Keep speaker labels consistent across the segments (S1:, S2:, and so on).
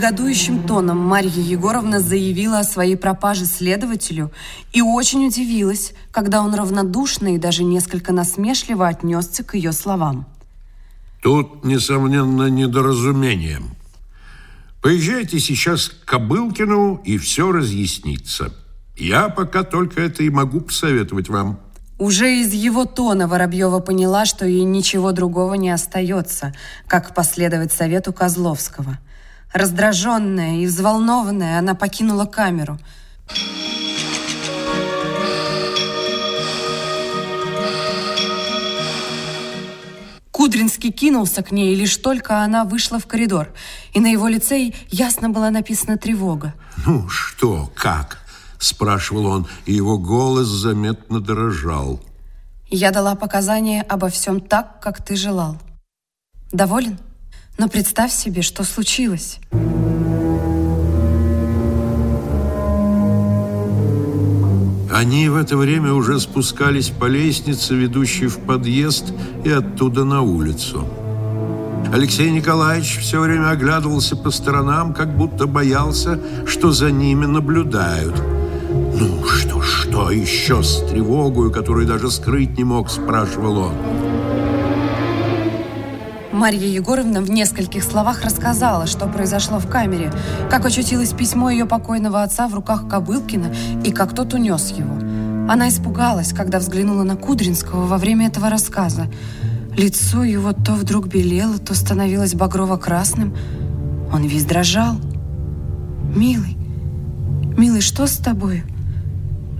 S1: Негодующим тоном Марья Егоровна заявила о своей пропаже следователю и очень удивилась, когда он равнодушно и даже несколько насмешливо отнесся к ее словам.
S2: Тут, несомненно, недоразумение. Поезжайте сейчас к Кобылкину, и все разъяснится. Я пока только это и могу посоветовать вам.
S1: Уже из его тона Воробьева поняла, что ей ничего другого не остается, как последовать совету Козловского. Раздраженная и взволнованная, она покинула камеру. Кудринский кинулся к ней, лишь только она вышла в коридор, и на его лице ясно была написана тревога.
S2: «Ну что, как?» спрашивал он, и его голос заметно дрожал.
S1: Я дала показания обо всем так, как ты желал. Доволен? Но представь себе, что случилось.
S2: Они в это время уже спускались по лестнице, ведущей в подъезд, и оттуда на улицу. Алексей Николаевич все время оглядывался по сторонам, как будто боялся, что за ними наблюдают – «Ну, что, что еще с тревогою, которую даже скрыть не мог?» – спрашивал он.
S1: Марья Егоровна в нескольких словах рассказала, что произошло в камере, как очутилось письмо ее покойного отца в руках Кобылкина и как тот унес его. Она испугалась, когда взглянула на Кудринского во время этого рассказа. Лицо его то вдруг белело, то становилось багрово-красным. Он весь дрожал. «Милый, милый, что с тобою?»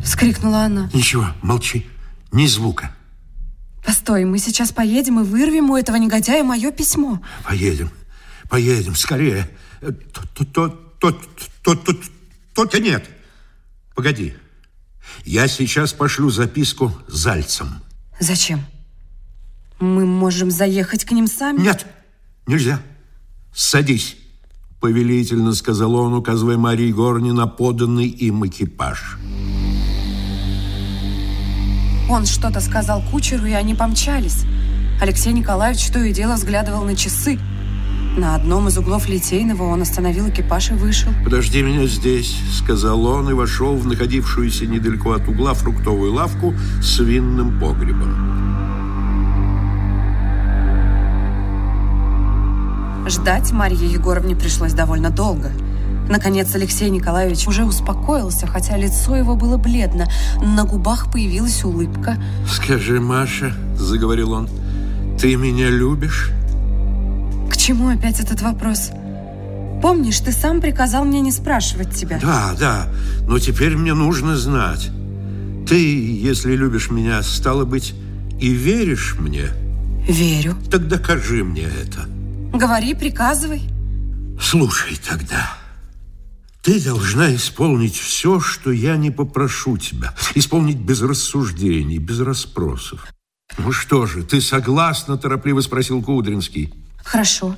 S1: Вскрикнула она.
S2: Ничего, молчи. Ни звука.
S1: Постой, мы сейчас поедем и вырвем у этого негодяя мое письмо.
S2: Поедем. Поедем, скорее. То-то нет. Погоди. Я сейчас пошлю записку Зальцем.
S1: Зачем? Мы можем заехать к ним сами?
S2: Нет, нельзя. Садись, повелительно сказал он, указывая Марии Горни на поданный им экипаж.
S1: Он что-то сказал кучеру, и они помчались. Алексей Николаевич то и дело взглядывал на часы. На одном из углов Литейного он остановил экипаж и вышел.
S2: «Подожди меня здесь», — сказал он и вошел в находившуюся недалеко от угла фруктовую лавку с винным погребом.
S1: Ждать Марье Егоровне пришлось довольно долго — Наконец Алексей Николаевич уже успокоился, хотя лицо его было бледно. На губах появилась улыбка.
S2: «Скажи, Маша», — заговорил он, — «ты меня любишь?»
S1: К чему опять этот вопрос? Помнишь, ты сам приказал мне не спрашивать тебя.
S2: Да, да, но теперь мне нужно знать. Ты, если любишь меня, стало быть, и веришь мне?
S1: Верю.
S2: Так докажи мне это.
S1: Говори, приказывай.
S2: Слушай тогда. Ты должна исполнить все, что я не попрошу тебя. Исполнить без рассуждений, без расспросов. Ну что же, ты согласна, торопливо спросил Кудринский.
S1: Хорошо.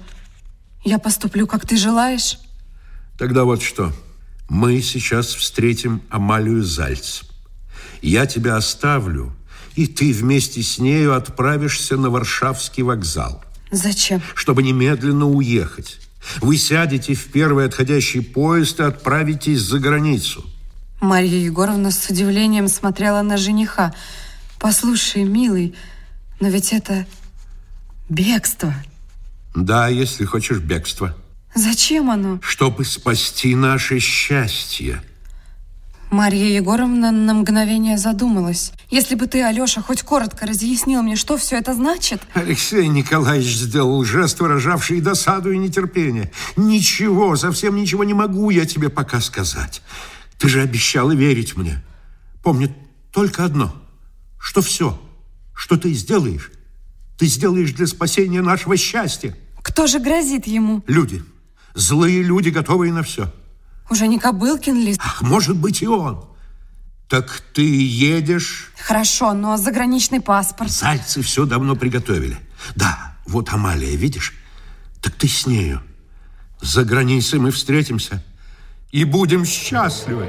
S1: Я поступлю, как ты желаешь.
S2: Тогда вот что. Мы сейчас встретим Амалию Зальц. Я тебя оставлю, и ты вместе с нею отправишься на Варшавский вокзал.
S1: Зачем?
S2: Чтобы немедленно уехать. Вы сядете в первый отходящий поезд и отправитесь за границу.
S1: Марья Егоровна с удивлением смотрела на жениха. Послушай, милый, но ведь это бегство.
S2: Да, если хочешь бегство.
S1: Зачем оно?
S2: Чтобы спасти наше счастье.
S1: Марья Егоровна на мгновение задумалась. Если бы ты, Алеша, хоть коротко разъяснил мне, что все это значит...
S2: Алексей Николаевич сделал жест, выражавший досаду и нетерпение. Ничего, совсем ничего не могу я тебе пока сказать. Ты же обещала верить мне. Помни только одно, что все, что ты сделаешь, ты сделаешь для спасения нашего счастья.
S1: Кто же грозит ему?
S2: Люди. Злые люди, готовые на все.
S1: Уже не Кобылкин ли?
S2: Ах, может быть и он. Так ты едешь?
S1: Хорошо, но заграничный паспорт.
S2: Зальцы все давно приготовили. Да, вот Амалия, видишь? Так ты с нею. За границей мы встретимся и будем счастливы.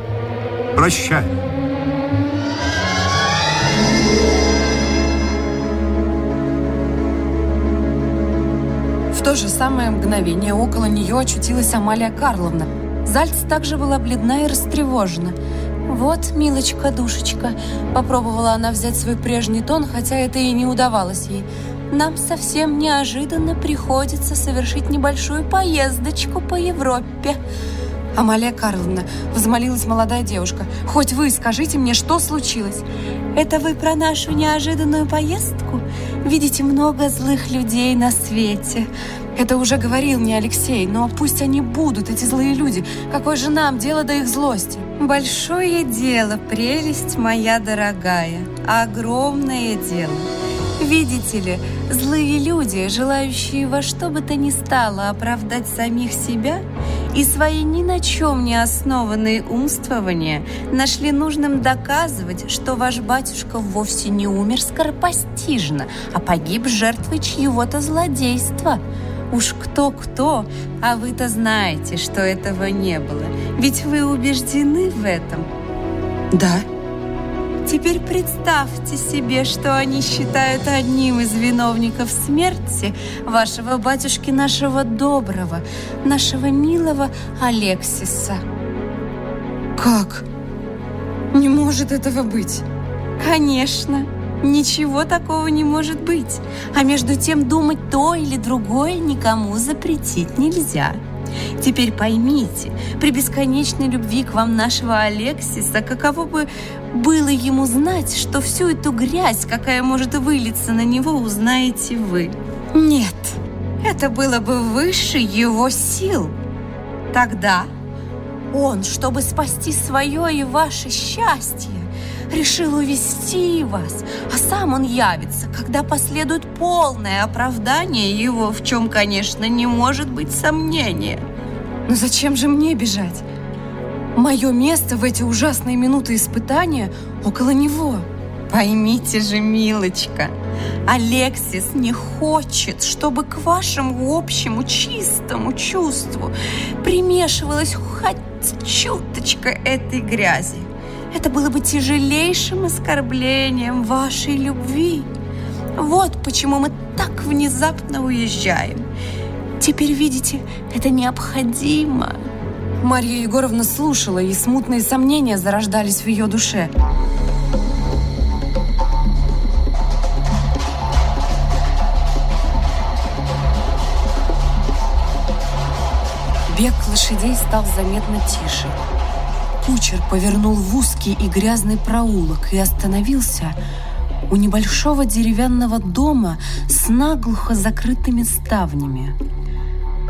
S2: Прощай.
S1: В то же самое мгновение около нее очутилась Амалия Карловна. Зальц также была бледна и растревожена. «Вот, милочка, душечка», — попробовала она взять свой прежний тон, хотя это и не удавалось ей. «Нам совсем неожиданно приходится совершить небольшую поездочку по Европе». «Амалия Карловна», — взмолилась молодая девушка, «хоть вы скажите мне, что случилось?» «Это вы про нашу неожиданную поездку? Видите много злых людей на свете». Это уже говорил не Алексей, но пусть они будут, эти злые люди. Какое же нам дело до их злости? Большое дело, прелесть моя дорогая. Огромное дело. Видите ли, злые люди, желающие во что бы то ни стало оправдать самих себя и свои ни на чем не основанные умствования, нашли нужным доказывать, что ваш батюшка вовсе не умер скоропостижно, а погиб жертвой чьего-то злодейства – Уж кто-кто, а вы-то знаете, что этого не было. Ведь вы убеждены в этом.
S3: Да.
S1: Теперь представьте себе, что они считают одним из виновников смерти вашего батюшки, нашего доброго, нашего милого Алексиса.
S3: Как? Не может этого быть.
S1: Конечно. Ничего такого не может быть. А между тем думать то или другое никому запретить нельзя. Теперь поймите, при бесконечной любви к вам нашего Алексиса, каково бы было ему знать, что всю эту грязь, какая может вылиться на него, узнаете вы. Нет, это было бы выше его сил. Тогда он, чтобы спасти свое и ваше счастье, решил увести вас, а сам он явится, когда последует полное оправдание его, в чем, конечно, не может быть сомнения.
S3: Но зачем же мне бежать? Мое место в эти ужасные минуты испытания около него.
S1: Поймите же, милочка, Алексис не хочет, чтобы к вашему общему чистому чувству примешивалась хоть чуточка этой грязи. Это было бы тяжелейшим оскорблением вашей любви. Вот почему мы так внезапно уезжаем. Теперь, видите, это необходимо.
S3: Марья Егоровна слушала, и смутные сомнения зарождались в ее душе. Бег лошадей стал заметно тише. Кучер повернул в узкий и грязный проулок и остановился у небольшого деревянного дома с наглухо закрытыми ставнями.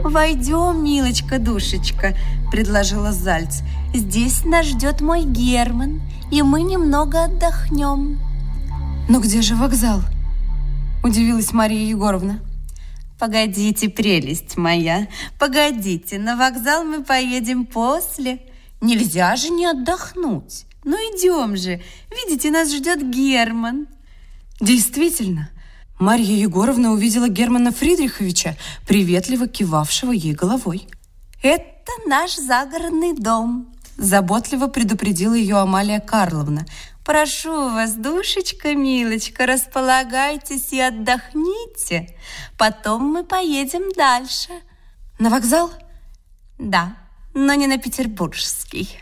S1: «Войдем, милочка-душечка», — предложила Зальц. «Здесь нас ждет мой Герман, и мы немного отдохнем».
S3: «Но где же вокзал?» — удивилась Мария Егоровна.
S1: «Погодите, прелесть моя, погодите, на вокзал мы поедем после», Нельзя же не отдохнуть. Ну идем же. Видите, нас ждет Герман.
S3: Действительно, Марья Егоровна увидела Германа Фридриховича, приветливо кивавшего ей головой.
S1: «Это наш загородный дом», –
S3: заботливо предупредила ее Амалия Карловна.
S1: «Прошу вас, душечка, милочка, располагайтесь и отдохните. Потом мы поедем дальше».
S3: «На вокзал?»
S1: «Да» но не на петербургский.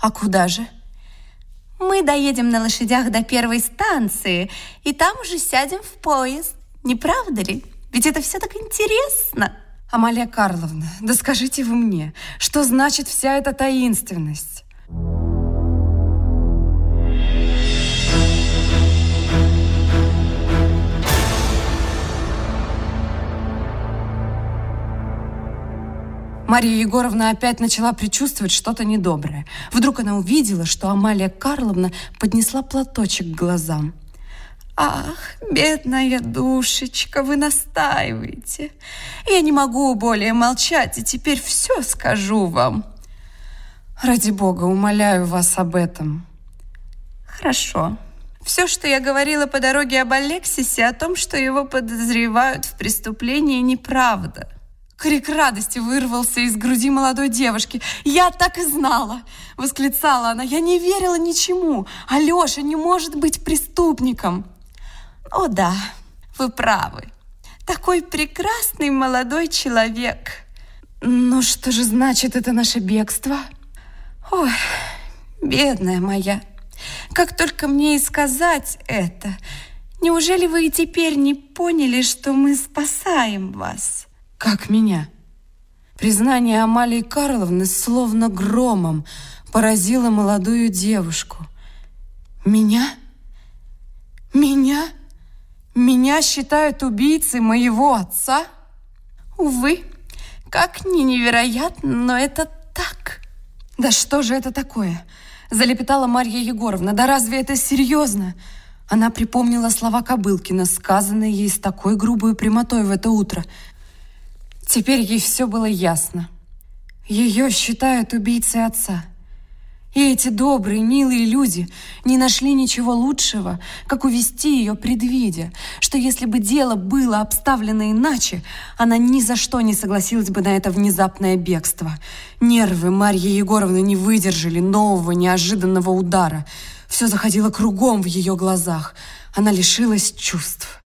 S3: А куда же?
S1: Мы доедем на лошадях до первой станции, и там уже сядем в поезд. Не правда ли? Ведь это все так интересно.
S3: Амалия Карловна, да скажите вы мне, что значит вся эта таинственность? Мария Егоровна опять начала предчувствовать что-то недоброе. Вдруг она увидела, что Амалия Карловна поднесла платочек к глазам.
S1: «Ах, бедная душечка, вы настаиваете. Я не могу более молчать, и теперь все скажу вам».
S3: «Ради бога, умоляю вас об этом».
S1: «Хорошо. Все, что я говорила по дороге об Алексисе, о том, что его подозревают в преступлении, неправда».
S3: Крик радости вырвался из груди молодой девушки. «Я так и знала!» — восклицала она. «Я не верила ничему. Алеша не может быть преступником!»
S1: «О да, вы правы.
S3: Такой прекрасный молодой человек.
S1: Но что же значит это наше бегство?
S3: Ой, бедная моя, как только мне и сказать это, неужели вы и теперь не поняли, что мы спасаем вас?
S1: Как меня? Признание Амалии Карловны словно громом поразило молодую девушку. Меня? Меня? Меня считают убийцей моего отца?
S3: Увы, как ни невероятно, но это так.
S1: Да что же это такое? Залепетала Марья Егоровна. Да разве это серьезно? Она припомнила слова Кобылкина, сказанные ей с такой грубой прямотой в это утро. Теперь ей все было ясно. Ее считают убийцей отца. И эти добрые, милые люди не нашли ничего лучшего, как увести ее, предвидя, что если бы дело было обставлено иначе, она ни за что не согласилась бы на это внезапное бегство. Нервы Марьи Егоровны не выдержали нового неожиданного удара. Все заходило кругом в ее глазах. Она лишилась чувств.